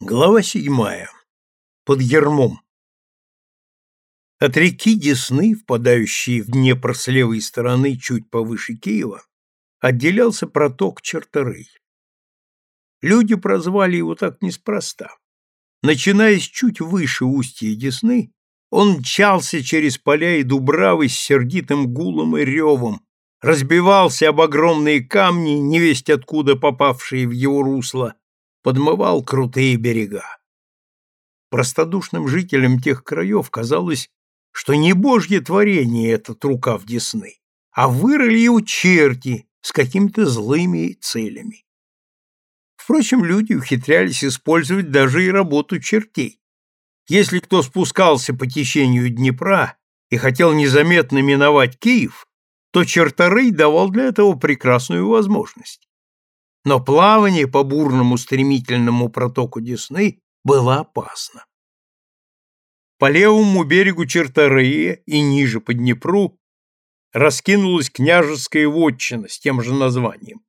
Глава седьмая. Под ермом. От реки Десны, впадающей в Днепр с левой стороны чуть повыше Киева, отделялся проток Черторый. Люди прозвали его так неспроста. Начиная с чуть выше устья Десны, он мчался через поля и дубравы с сердитым гулом и ревом, разбивался об огромные камни, невесть откуда попавшие в его русло, подмывал крутые берега. Простодушным жителям тех краев казалось, что не божье творение этот рукав Десны, а вырыли его черти с какими-то злыми целями. Впрочем, люди ухитрялись использовать даже и работу чертей. Если кто спускался по течению Днепра и хотел незаметно миновать Киев, то Черторый давал для этого прекрасную возможность но плавание по бурному стремительному протоку Десны было опасно. По левому берегу Черторыя и ниже по Днепру раскинулась княжеская вотчина с тем же названием.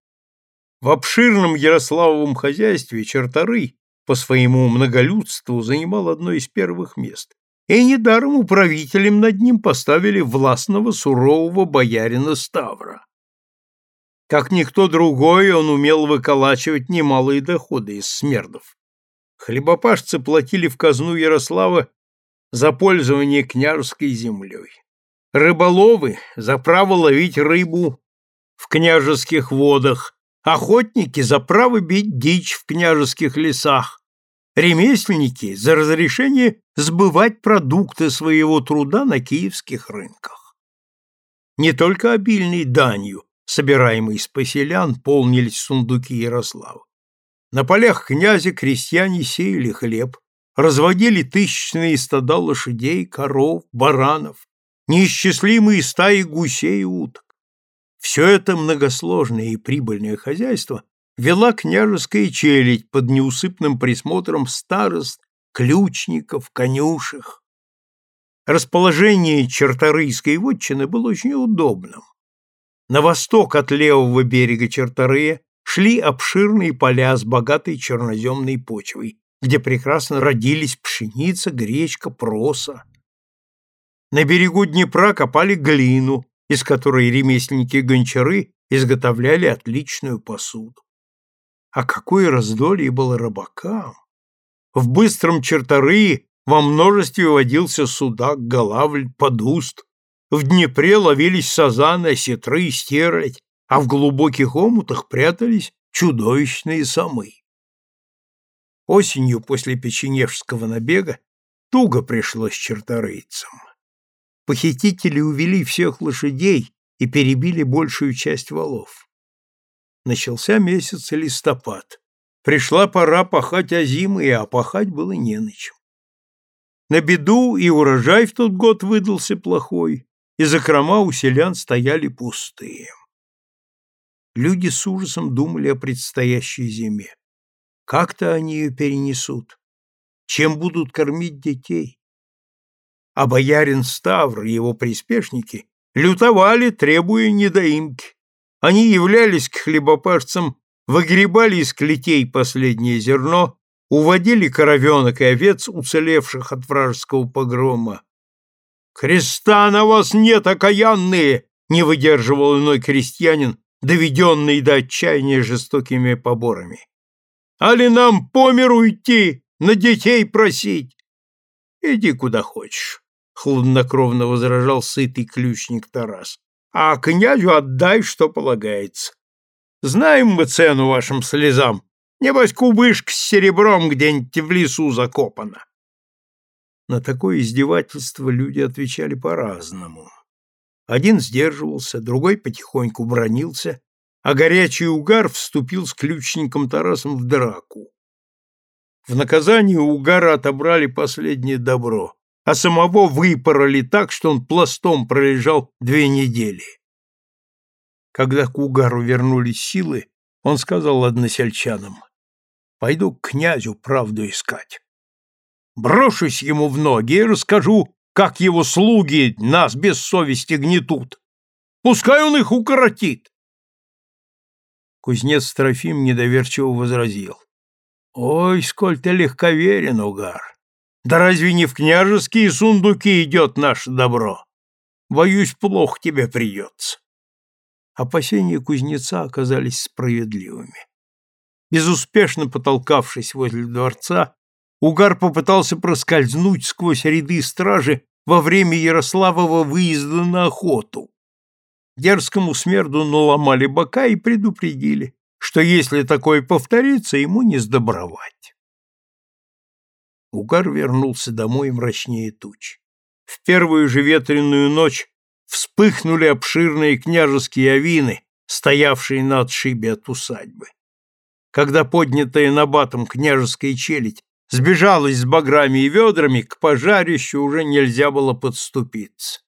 В обширном Ярославовом хозяйстве Черторый по своему многолюдству занимал одно из первых мест, и недаром управителем над ним поставили властного сурового боярина Ставра. Как никто другой, он умел выколачивать немалые доходы из смердов. Хлебопашцы платили в казну Ярослава за пользование княжеской землей. Рыболовы – за право ловить рыбу в княжеских водах, охотники – за право бить дичь в княжеских лесах, ремесленники – за разрешение сбывать продукты своего труда на киевских рынках. Не только обильной данью, собираемой из поселян, полнились сундуки Ярослава. На полях князя крестьяне сеяли хлеб, разводили тысячные стада лошадей, коров, баранов, неисчислимые стаи гусей и уток. Все это многосложное и прибыльное хозяйство вела княжеская челядь под неусыпным присмотром старост, ключников, конюшек. Расположение черторийской вотчины было очень удобным. На восток от левого берега Черторыя шли обширные поля с богатой черноземной почвой, где прекрасно родились пшеница, гречка, проса. На берегу Днепра копали глину, из которой ремесленники-гончары изготовляли отличную посуду. А какое раздолье было рыбакам! В быстром Черторые во множестве водился судак, голавль, подуст, в Днепре ловились сазаны, осетры и стерлядь, а в глубоких омутах прятались чудовищные самы. Осенью после печенежского набега туго пришлось черторыйцам. Похитители увели всех лошадей и перебили большую часть валов. Начался месяц листопад. Пришла пора пахать озимы, а пахать было не на чем. На беду и урожай в тот год выдался плохой, и закрома у селян стояли пустые. Люди с ужасом думали о предстоящей зиме. Как-то они ее перенесут? Чем будут кормить детей? А боярин Ставр и его приспешники лютовали, требуя недоимки. Они являлись к хлебопашцам, выгребали из клетей последнее зерно, уводили коровенок и овец, уцелевших от вражеского погрома, «Христа на вас нет, окаянные!» — не выдерживал иной крестьянин, доведенный до отчаяния жестокими поборами. «Али нам по миру идти, на детей просить?» «Иди куда хочешь», — хладнокровно возражал сытый ключник Тарас. «А князю отдай, что полагается. Знаем мы цену вашим слезам. Небось, кубышка с серебром где-нибудь в лесу закопана». На такое издевательство люди отвечали по-разному. Один сдерживался, другой потихоньку бронился, а горячий угар вступил с ключником Тарасом в драку. В наказание угара отобрали последнее добро, а самого выпороли так, что он пластом пролежал две недели. Когда к угару вернулись силы, он сказал односельчанам, «Пойду к князю правду искать». Брошусь ему в ноги и расскажу, как его слуги нас без совести гнетут. Пускай он их укоротит. Кузнец Трофим недоверчиво возразил. Ой, сколь ты легковерен, угар! Да разве не в княжеские сундуки идет наше добро? Боюсь, плохо тебе придется. Опасения кузнеца оказались справедливыми. Безуспешно потолкавшись возле дворца, Угар попытался проскользнуть сквозь ряды стражи во время Ярославова выезда на охоту. Дерзкому смерду наломали бока и предупредили, что если такое повторится, ему не сдобровать. Угар вернулся домой мрачнее туч. В первую же ветреную ночь вспыхнули обширные княжеские авины, стоявшие на отшибе от усадьбы. Когда поднятая набатом княжеская челядь сбежалась с баграми и ведрами, к пожарищу уже нельзя было подступиться.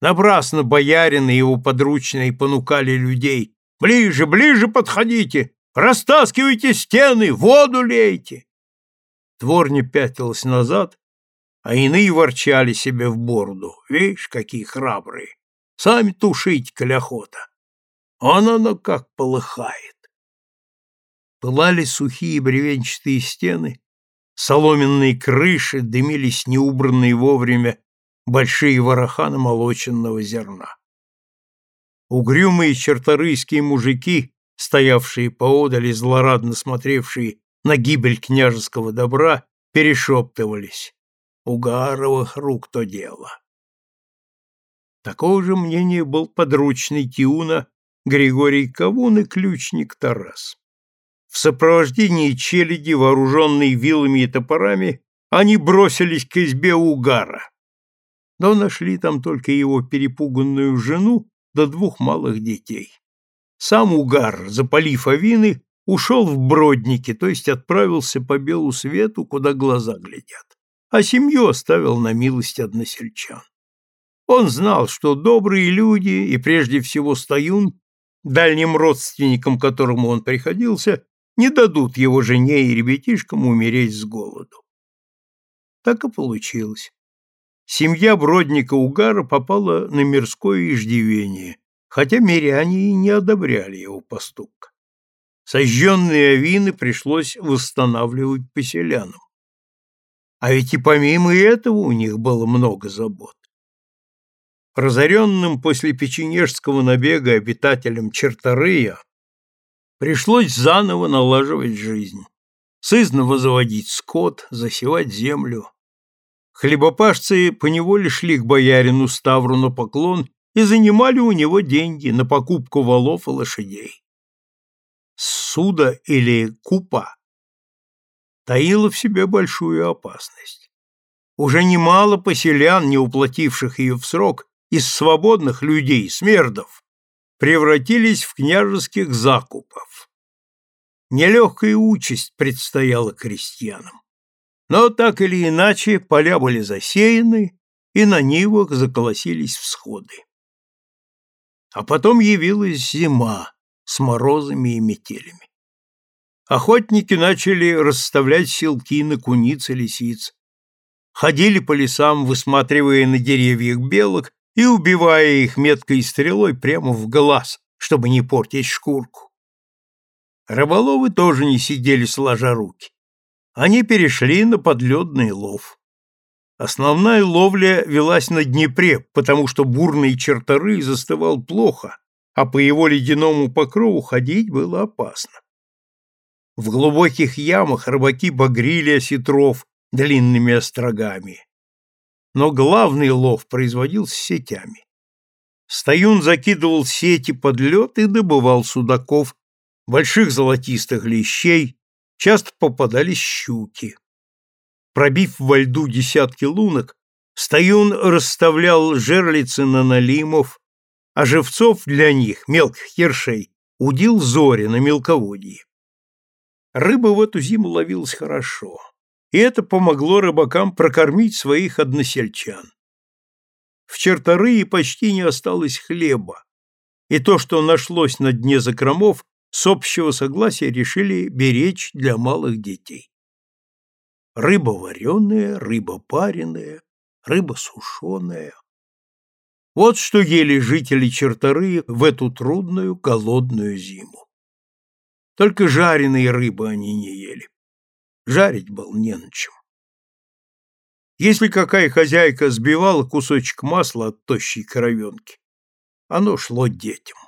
Напрасно боярин и его подручные понукали людей. «Ближе, ближе подходите! Растаскивайте стены, воду лейте!» Творня пятилась назад, а иные ворчали себе в бороду. Видишь, какие храбрые! Сами тушить, коль охота. Он оно как полыхает. Пылали сухие бревенчатые стены, соломенные крыши, дымились неубранные вовремя большие вороха намолоченного зерна. Угрюмые черторыйские мужики, стоявшие поодаль и злорадно смотревшие на гибель княжеского добра, перешептывались. Угаровых рук то дело. Такого же мнения был подручный Тиуна Григорий Кавун и ключник Тарас. В сопровождении челяди, вооруженной вилами и топорами, они бросились к избе Угара. Но нашли там только его перепуганную жену да двух малых детей. Сам Угар, запалив авины, ушел в Бродники, то есть отправился по белу свету, куда глаза глядят, а семью оставил на милость односельчан. Он знал, что добрые люди, и прежде всего Стоюн, дальним родственникам которому он приходился, не дадут его жене и ребятишкам умереть с голоду. Так и получилось. Семья Бродника Угара попала на мирское иждивение, хотя миряне и не одобряли его поступка. Сожженные авины пришлось восстанавливать поселянам. А ведь и помимо этого у них было много забот. Разоренным после печенежского набега обитателям Черторыя Пришлось заново налаживать жизнь, сызново заводить скот, засевать землю. Хлебопашцы поневоле шли к боярину Ставру на поклон и занимали у него деньги на покупку валов и лошадей. Суда или купа таила в себе большую опасность. Уже немало поселян, не уплативших ее в срок, из свободных людей, смердов, превратились в княжеских закупов. Нелегкая участь предстояла крестьянам. Но так или иначе поля были засеяны, и на нивах заколосились всходы. А потом явилась зима с морозами и метелями. Охотники начали расставлять селки на куниц и лисиц, ходили по лесам, высматривая на деревьях белок и убивая их меткой стрелой прямо в глаз, чтобы не портить шкурку. Рыболовы тоже не сидели сложа руки. Они перешли на подледный лов. Основная ловля велась на Днепре, потому что бурный черторы застывал плохо, а по его ледяному покрову ходить было опасно. В глубоких ямах рыбаки багрили осетров длинными острогами но главный лов производился сетями. Стоюн закидывал сети под лед и добывал судаков, больших золотистых лещей, часто попадались щуки. Пробив во льду десятки лунок, Стоюн расставлял жерлицы на налимов, а живцов для них, мелких ершей, удил зори на мелководье. Рыба в эту зиму ловилась хорошо и это помогло рыбакам прокормить своих односельчан. В Черторые почти не осталось хлеба, и то, что нашлось на дне закромов, с общего согласия решили беречь для малых детей. Рыба вареная, рыба пареная, рыба сушеная. Вот что ели жители Черторы в эту трудную голодную зиму. Только жареные рыбы они не ели. Жарить был не на чем. Если какая хозяйка сбивала кусочек масла от тощей коровенки, оно шло детям.